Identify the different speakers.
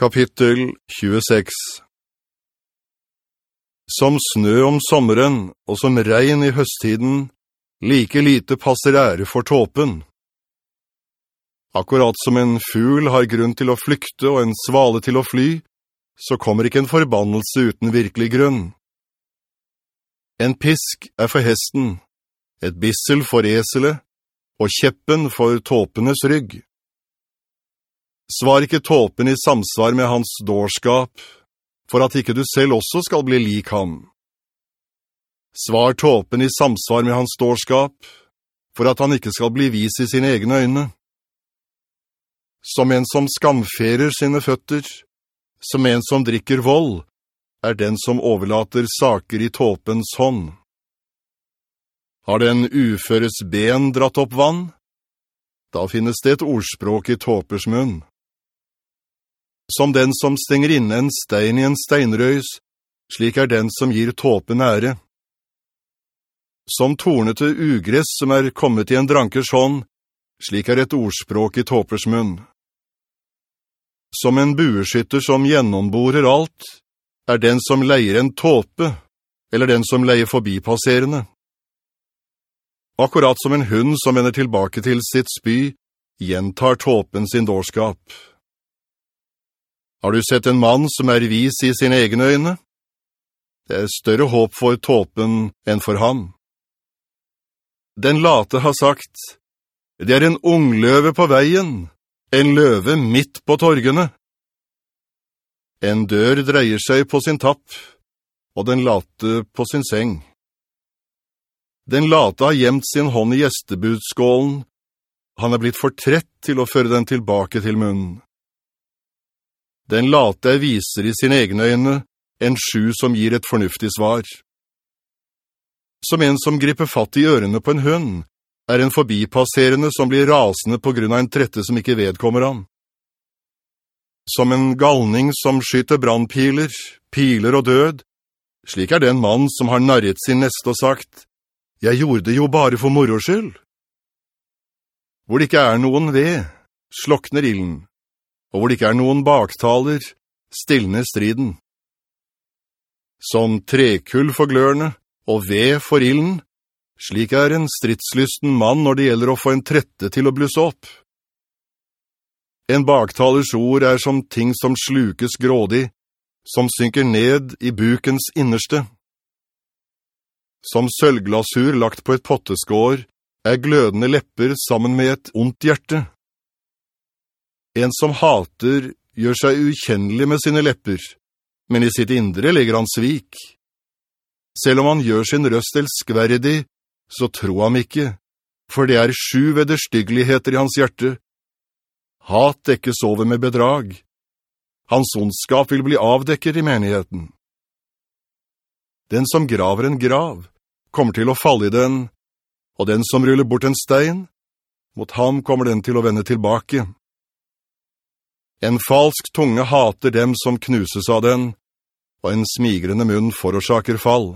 Speaker 1: Kapittel 26 Som snø om sommeren og som regn i høsttiden, like lite passer ære for tåpen. Akkurat som en fugl har grunn til å flykte og en svale til å fly, så kommer ikke en forbannelse uten virkelig grunn. En pisk er for hesten, et bissel for eselet, og kjeppen for tåpenes rygg. Svar ikke tåpen i samsvar med hans dårskap, for at ikke du selv også skal bli lik ham. Svar tåpen i samsvar med hans dårskap, for at han ikke skal bli vis i sine egne øyne. Som en som skamferer sine føtter, som en som drikker vold, er den som overlater saker i tåpens hånd. Har den uføres ben dratt opp vann? Da finnes det et ordspråk i tåpers munn som den som stenger inne en stein i en steinrøys, slik er den som gir tåpen ære. Som tornete ugress som er kommet i en drankers hånd, slik er et ordspråk i tåpers munn. Som en bueskytter som gjennomborer alt, er den som leier en tåpe, eller den som leier forbipasserende. Akkurat som en hund som vender tilbake til sitt spy, gjentar tåpen sin dårskap. Har du sett en mann som er vis i sine egne øyne? Det er større håp for tåpen enn for ham. Den late har sagt, det er en ung løve på veien, en løve midt på torgene. En dør dreier seg på sin tapp, og den late på sin seng. Den late har gjemt sin hånd i gjestebudskålen. Han er blitt for trett til å føre den tilbake til munnen. Den late er viser i sine egne øyne, en sju som gir et fornuftig svar. Som en som griper fatt i ørene på en hund, er en forbipasserende som blir rasende på grunn av en trette som ikke vedkommer ham. Som en galning som skyter brandpiler, piler og død, slik er det en mann som har narret sin neste og sagt, «Jeg gjorde det jo bare for moroskyld.» Hvor det ikke er noen ved, slokner illen og hvor det ikke er noen baktaler, stillende striden. Som trekull for glørne og ved for illen, slik er en stridslysten mann når det gjelder å få en trette til å blusse opp. En baktalers ord er som ting som slukes grådig, som synker ned i bukens innerste. Som sølvglasur lagt på et potteskår, er glødende lepper sammen med et ondt hjerte. En som hater gjør seg ukjennelig med sine lepper, men i sitt indre legger han svik. Selv om han gjør sin røst elskverdig, så tro ham ikke, for det er sju vederstyggeligheter i hans hjerte. Hat dekkes over med bedrag. Hans ondskap vil bli avdekket i menigheten. Den som graver en grav, kommer til å falle i den, og den som ruller bort en stein, mot ham kommer den til å vende tilbake. En falsk tunge hater dem som knuses av den, og en smigrende munn forårsaker fall.